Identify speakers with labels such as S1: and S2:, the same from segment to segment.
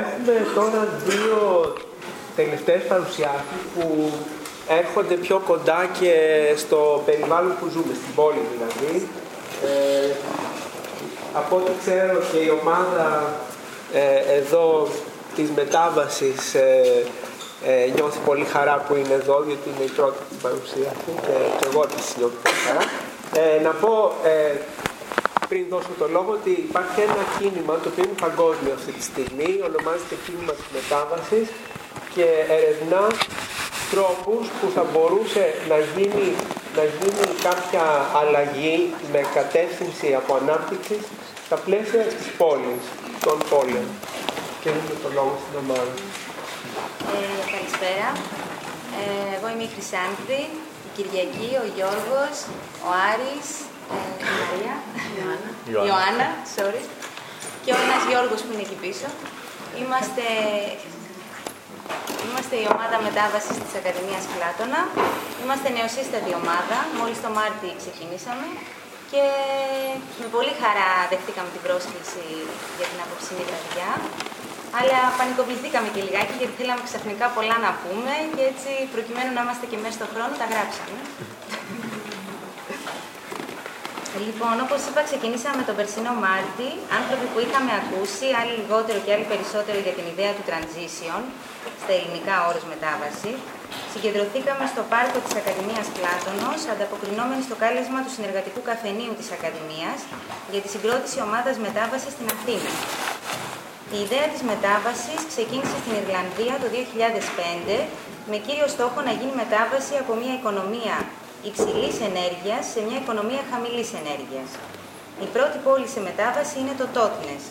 S1: έχουμε τώρα δύο τελευταίες παρουσιάσεις που έρχονται πιο κοντά και στο περιβάλλον που ζούμε, στην πόλη δηλαδή. Ε, από ό,τι ξέρω και η ομάδα ε, εδώ της μετάβασης ε, ε, νιώθει πολύ χαρά που είναι εδώ, γιατί είναι η πρώτη την παρουσία του και, και εγώ τη νιώθω πολύ χαρά. Ε, να πω ε, πριν δώσω το λόγο ότι υπάρχει ένα κίνημα το οποίο είναι παγκόσμιο αυτή τη στιγμή, ονομάζεται κίνημα της μετάβασης και ερευνά τρόπους που θα μπορούσε να γίνει, να γίνει κάποια αλλαγή με κατεύθυνση από ανάπτυξη στα πλαίσια της πόλης, των πόλεων. Και δίνω το λόγο στην ομάδα.
S2: Ε, καλησπέρα. Ε, εγώ είμαι η Χρυσάνθη, η Κυριακή, ο Γιώργος, ο Άρης, ε, η Μαρία, η Ιωάννα, sorry, και ο ένας Γιώργος που είναι εκεί πίσω. Είμαστε, είμαστε η ομάδα μετάβασης της Ακαδημίας Πλάτωνα. Είμαστε νεοσύστατη ομάδα, μόλις το Μάρτι ξεκινήσαμε και με πολύ χαρά δεχτήκαμε την πρόσκληση για την απόψινή βραδιά. Αλλά πανικοβληθήκαμε και λιγάκι γιατί θέλαμε ξαφνικά πολλά να πούμε και έτσι προκειμένου να είμαστε και μέσα στον χρόνο τα γράψαμε. Λοιπόν, όπως είπα, ξεκινήσαμε τον περσινό Μάρτι. Άνθρωποι που είχαμε ακούσει, άλλοι λιγότερο και άλλοι περισσότερο για την ιδέα του transition, στα ελληνικά όρος μετάβαση, συγκεντρωθήκαμε στο πάρκο της Ακαδημίας Πλάτωνος, ανταποκρινόμενοι στο κάλεσμα του συνεργατικού καφενείου της Ακαδημίας για τη συγκρότηση ομάδας μετάβασης στην Αθήνα. Η ιδέα της μετάβασης ξεκίνησε στην Ιρλανδία το 2005 με κύριο στόχο να γίνει μετάβαση από μια οικονομία υψηλής ενέργειας σε μια οικονομία χαμηλής ενέργειας. Η πρώτη πόλη σε μετάβαση είναι το Τότνες.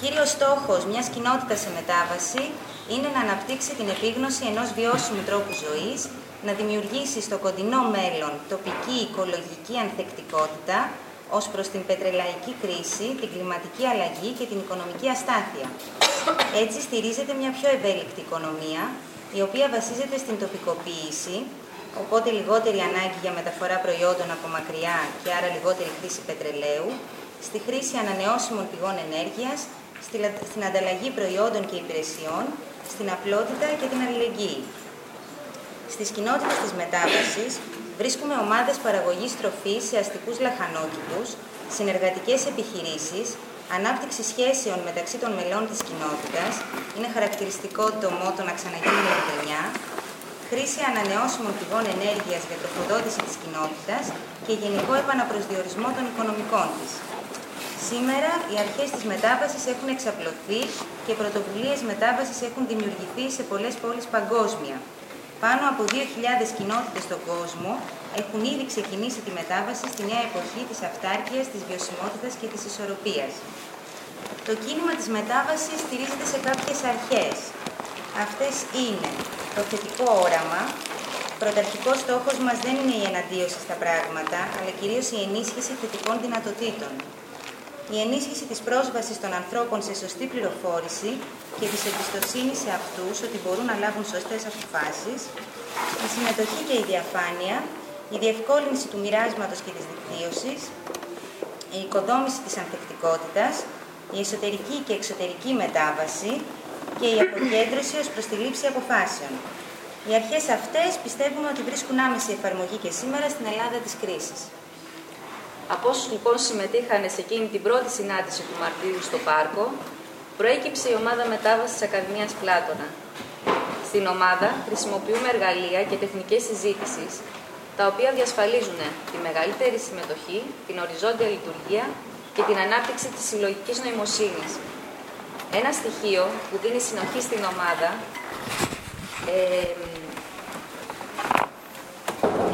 S2: Κύριος στόχος μιας κοινότητας σε μετάβαση είναι να αναπτύξει την επίγνωση ενός βιώσιμου τρόπου ζωής, να δημιουργήσει στο κοντινό μέλλον τοπική οικολογική ανθεκτικότητα, ως προς την πετρελαϊκή κρίση, την κλιματική αλλαγή και την οικονομική αστάθεια. Έτσι στηρίζεται μια πιο ευέλικτη οικονομία, η οποία βασίζεται στην τοπικοποίηση, οπότε λιγότερη ανάγκη για μεταφορά προϊόντων από μακριά και άρα λιγότερη χρήση πετρελαίου, στη χρήση ανανεώσιμων πηγών ενέργειας, στην ανταλλαγή προϊόντων και υπηρεσιών, στην απλότητα και την αλληλεγγύη. Στις κοινότητες της μετάβασης βρίσκουμε ομάδες παραγωγής τροφής σε αστικούς λαχανόκηπους, συνεργατικές επιχειρήσεις, ανάπτυξη σχέσεων μεταξύ των μελών της κοινότητας, είναι χαρακτηριστικό το μότο να ξαναγίνει η γειτονιά, χρήση ανανεώσιμων πηγών ενέργειας για τροφοδότηση της κοινότητας και γενικό επαναπροσδιορισμό των οικονομικών της. Σήμερα οι αρχές της μετάβασης έχουν εξαπλωθεί και πρωτοβουλίες μετάβασης έχουν δημιουργηθεί σε πολλές πόλεις παγκόσμια. Πάνω από 2.000 κοινότητες στον κόσμο έχουν ήδη ξεκινήσει τη μετάβαση στη νέα εποχή της αυτάρκειας, της βιωσιμότητας και της ισορροπίας. Το κίνημα της μετάβασης στηρίζεται σε κάποιες αρχές. Αυτές είναι το θετικό όραμα, πρωταρχικός στόχος μας δεν είναι η εναντίωση στα πράγματα, αλλά κυρίως η ενίσχυση θετικών δυνατοτήτων. Η ενίσχυση της πρόσβασης των ανθρώπων σε σωστή πληροφόρηση και της εμπιστοσύνης σε αυτούς ότι μπορούν να λάβουν σωστές αποφάσεις, η συμμετοχή και η διαφάνεια, η διευκόλυνση του μοιράσματος και της δικτύωσης, η οικοδόμηση της ανθεκτικότητας, η εσωτερική και εξωτερική μετάβαση και η αποκέντρωση ως προς τη λήψη αποφάσεων. Οι αρχές αυτές πιστεύουμε ότι βρίσκουν άμεση εφαρμογή και σήμερα στην Ελλάδα της κρίσης.
S3: Από όσους λοιπόν συμμετείχαν σε εκείνη την πρώτη συνάντηση του Μαρτίου στο Πάρκο, προέκυψε η ομάδα μετάβασης της Ακαδημίας Πλάτωνα. Στην ομάδα χρησιμοποιούμε εργαλεία και τεχνικές συζήτησης, τα οποία διασφαλίζουν τη μεγαλύτερη συμμετοχή, την οριζόντια λειτουργία και την ανάπτυξη της συλλογικής νοημοσύνης. Ένα στοιχείο που δίνει συνοχή στην ομάδα ε,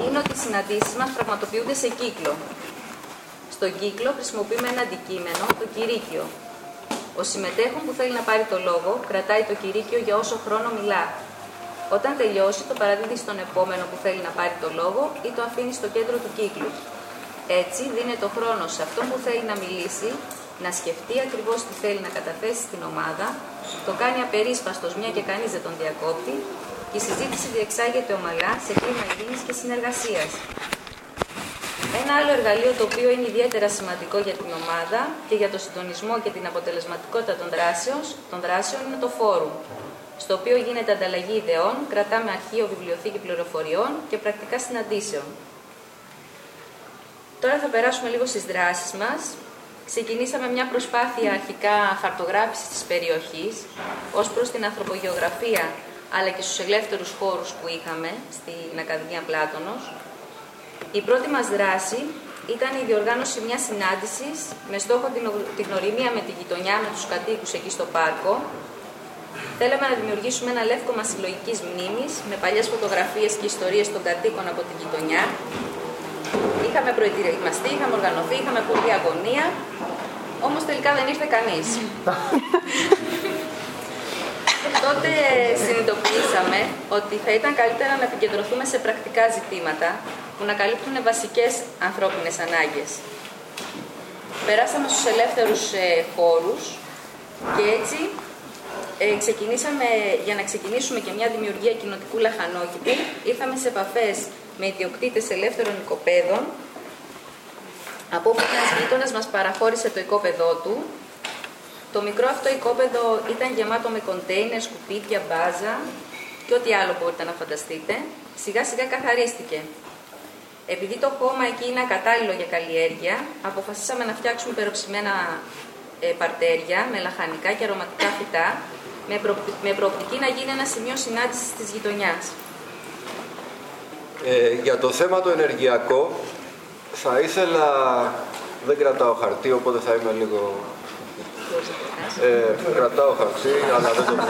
S3: είναι ότι οι συναντήσεις μας πραγματοποιούνται σε κύκλο. Στον κύκλο χρησιμοποιούμε ένα αντικείμενο, το κηρύκιο. Ο συμμετέχον που θέλει να πάρει το λόγο κρατάει το κηρύκιο για όσο χρόνο μιλά. Όταν τελειώσει, το παραδίδει στον επόμενο που θέλει να πάρει το λόγο ή το αφήνει στο κέντρο του κύκλου. Έτσι, δίνει το χρόνος σε αυτόν που θέλει να μιλήσει να σκεφτεί ακριβώς τι θέλει να καταθέσει στην ομάδα, το κάνει απερίσπαστος μια και κανείς δεν τον διακόπτει και η συζήτηση διεξάγεται ομαλά σε κλίμα ειρήνης και συνεργασίας. Ένα άλλο εργαλείο το οποίο είναι ιδιαίτερα σημαντικό για την ομάδα και για το συντονισμό και την αποτελεσματικότητα των δράσεων, των δράσεων είναι το φόρουμ, στο οποίο γίνεται ανταλλαγή ιδεών, κρατάμε αρχείο, βιβλιοθήκη πληροφοριών και πρακτικά συναντήσεων. Τώρα θα περάσουμε λίγο στις δράσεις μας. Ξεκινήσαμε μια προσπάθεια αρχικά χαρτογράφησης της περιοχής ως προς την ανθρωπογεωγραφία αλλά και στους ελεύθερους χώρους που είχαμε στην Ακαδημία Πλάτωνος. Η πρώτη μας δράση ήταν η διοργάνωση μιας συνάντησης με στόχο την γνωριμία με τη γειτονιά, με τους κατοίκους εκεί στο πάρκο. Θέλαμε να δημιουργήσουμε ένα λεύκομα συλλογικής μνήμης με παλιές φωτογραφίες και ιστορίες των κατοίκων από τη γειτονιά. Είχαμε προετοιμαστεί, είχαμε οργανωθεί, είχαμε πολλή αγωνία, όμως τελικά δεν ήρθε κανείς. τότε συνειδητοποιήσαμε ότι θα ήταν καλύτερα να επικεντρωθούμε σε πρακτικά ζητήματα που να καλύπτουν βασικές ανθρώπινες ανάγκες. Περάσαμε στους ελεύθερους ε, χώρους και έτσι ε, ξεκινήσαμε, για να ξεκινήσουμε και μια δημιουργία κοινοτικού λαχανόκηπου, ήρθαμε σε επαφές με ιδιοκτήτες ελεύθερων οικοπαίδων, από όπου ένας γείτονας μας παραχώρησε το οικόπεδό του το μικρό αυτό οικόπεδο ήταν γεμάτο με κοντέινερ, σκουπίδια, μπάζα και ό,τι άλλο μπορείτε να φανταστείτε. Σιγά σιγά καθαρίστηκε. Επειδή το χώμα εκεί είναι ακατάλληλο για καλλιέργεια, αποφασίσαμε να φτιάξουμε περοψημένα ε, παρτέρια με λαχανικά και αρωματικά φυτά, με, προ, με προοπτική να γίνει ένα σημείο συνάντησης της γειτονιάς.
S4: Ε, για το θέμα το ενεργειακό, θα ήθελα, δεν κρατάω χαρτί, οπότε θα είμαι λίγο ε, κρατάω χαρτί, αλλά δεν το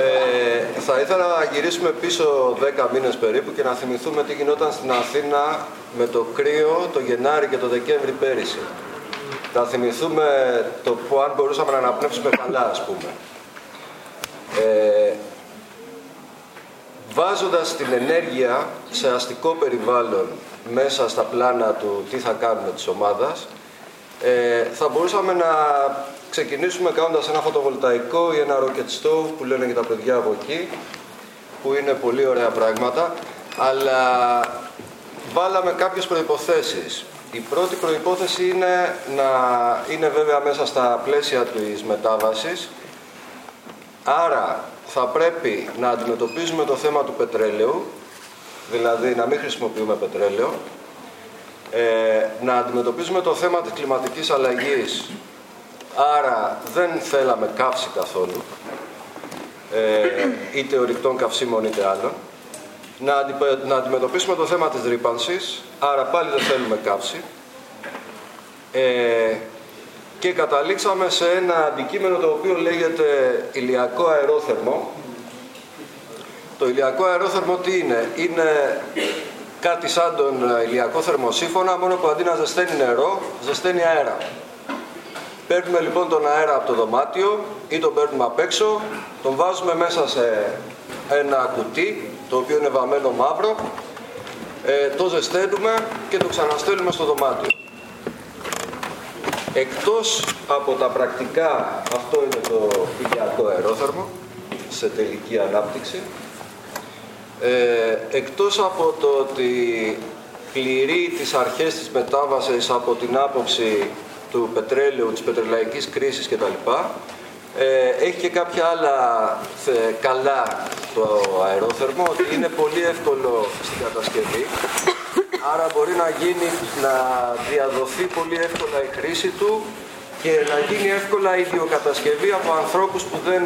S4: ε, Θα ήθελα να γυρίσουμε πίσω 10 μήνες περίπου και να θυμηθούμε τι γινόταν στην Αθήνα με το κρύο το Γενάρη και το Δεκέμβρη πέρυσι. Να θυμηθούμε το που αν μπορούσαμε να αναπνεύσουμε καλά, ας πούμε. Ε, βάζοντας την ενέργεια σε αστικό περιβάλλον μέσα στα πλάνα του τι θα κάνουμε της ομάδας, ε, θα μπορούσαμε να ξεκινήσουμε κάνοντας ένα φωτοβολταϊκό ή ένα rocket stove που λένε και τα παιδιά από εκεί, που είναι πολύ ωραία πράγματα, αλλά βάλαμε κάποιες προϋποθέσεις. Η πρώτη προϋπόθεση είναι να είναι βέβαια μέσα στα πλαίσια της μετάβασης, άρα θα πρέπει να αντιμετωπίζουμε το θέμα του πετρέλαιου, δηλαδή να μην χρησιμοποιούμε πετρέλαιο, ε, να αντιμετωπίζουμε το θέμα της κλιματικής αλλαγής Άρα δεν θέλαμε καύση καθόλου, ε, είτε ορυκτών καυσίμων είτε άλλων. Να, να αντιμετωπίσουμε το θέμα της ρήπανσης, άρα πάλι δεν θέλουμε καύση. Ε, και καταλήξαμε σε ένα αντικείμενο το οποίο λέγεται ηλιακό αερόθερμο. Το ηλιακό αερόθερμο τι είναι, είναι κάτι σαν τον ηλιακό θερμοσύφωνα, μόνο που αντί να ζεσταίνει νερό, ζεσταίνει αέρα. Παίρνουμε λοιπόν τον αέρα από το δωμάτιο ή τον παίρνουμε απ' έξω, τον βάζουμε μέσα σε ένα κουτί, το οποίο είναι βαμμένο μαύρο, ε, το ζεσταίνουμε και το ξαναστέλνουμε στο δωμάτιο. Εκτός από τα πρακτικά, αυτό είναι το ηλιακό αερόθερμο, σε τελική ανάπτυξη, ε, εκτός από το ότι πληρεί τις αρχές της μετάβασης από την άποψη του πετρέλαιου, της πετρελαϊκής κρίσης κτλ. Ε, έχει και κάποια άλλα καλά το αερόθερμο, ότι είναι πολύ εύκολο στην κατασκευή. Άρα μπορεί να, γίνει, να διαδοθεί πολύ εύκολα η χρήση του και να γίνει εύκολα η ιδιοκατασκευή από ανθρώπους που δεν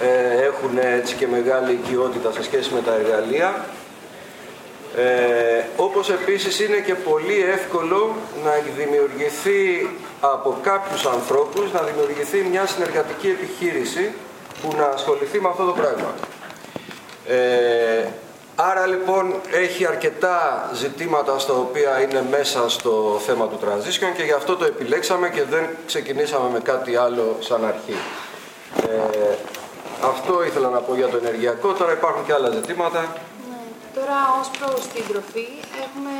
S4: ε, έχουν έτσι και μεγάλη οικειότητα σε σχέση με τα εργαλεία ε, όπως επίσης είναι και πολύ εύκολο να δημιουργηθεί από κάποιους ανθρώπους, να δημιουργηθεί μια συνεργατική επιχείρηση που να ασχοληθεί με αυτό το πράγμα. Ε, άρα λοιπόν έχει αρκετά ζητήματα στα οποία είναι μέσα στο θέμα του transition και γι' αυτό το επιλέξαμε και δεν ξεκινήσαμε με κάτι άλλο σαν αρχή. Ε, αυτό ήθελα να πω για το ενεργειακό, τώρα υπάρχουν και άλλα ζητήματα.
S5: Τώρα, ως προς την τροφή, έχουμε,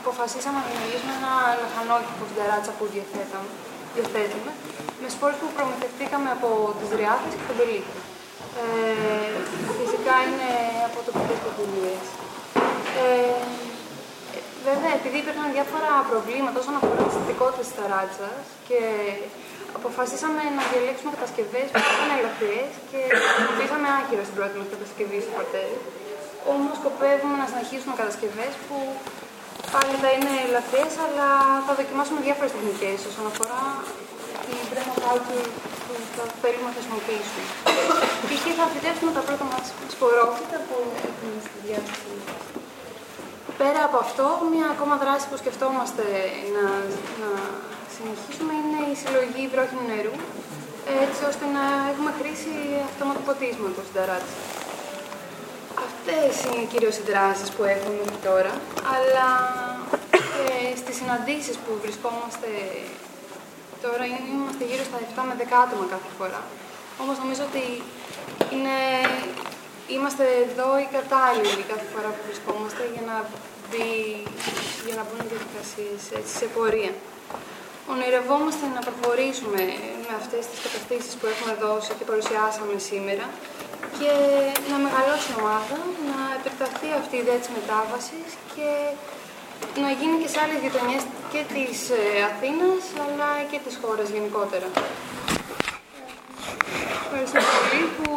S5: αποφασίσαμε να δημιουργήσουμε ένα λαχανόκηπο στην ταράτσα που διαθέτουμε, με σπόρους που προμηθευτήκαμε από τις Ριάδες και τον Πελίκη. Ε, φυσικά είναι από τοπικές πρωτοβουλίες. Ε, Βέβαια, επειδή υπήρχαν διάφορα προβλήματα όσον αφορά τι θετικότητε της ταράτσας και αποφασίσαμε να διαλέξουμε κατασκευές που ήταν ελαφριές και χρησιμοποιήσαμε άχυρα στην πρώτη μα κατασκευής στο παρτέρι. Όμως σκοπεύουμε να συνεχίσουμε κατασκευές που πάλι θα είναι ελαφριές, αλλά θα δοκιμάσουμε διάφορες τεχνικές όσον αφορά την μπρέμα κάλκη που θα θέλουμε να χρησιμοποιήσουμε. Π.χ. θα φυτέψουμε τα πρώτα μας σπορόφυτα που έχουμε στη διάθεση Πέρα από αυτό, μια ακόμα δράση που σκεφτόμαστε να, να συνεχίσουμε είναι η συλλογή βρόχινου νερού, έτσι ώστε να έχουμε χρήση αυτόματο ποτίσματο στην ταράτσα. Αυτές είναι κυρίως οι δράσεις που έχουμε μέχρι τώρα, αλλά και στις συναντήσεις που βρισκόμαστε τώρα είμαστε γύρω στα 7 με 10 άτομα κάθε φορά. Όμως νομίζω ότι είναι είμαστε εδώ οι κατάλληλοι κάθε φορά που βρισκόμαστε για να, μπει, για να μπουν οι διαδικασίες σε πορεία. Ονειρευόμαστε να προχωρήσουμε με αυτές τις καταστήσεις που έχουμε δώσει και παρουσιάσαμε σήμερα και να μεγαλώσει η ομάδα, να επεκταθεί αυτή η ιδέα της μετάβασης και να γίνει και σε άλλες γειτονιές και της ε, Αθήνας αλλά και της χώρας γενικότερα. Ευχαριστώ πολύ που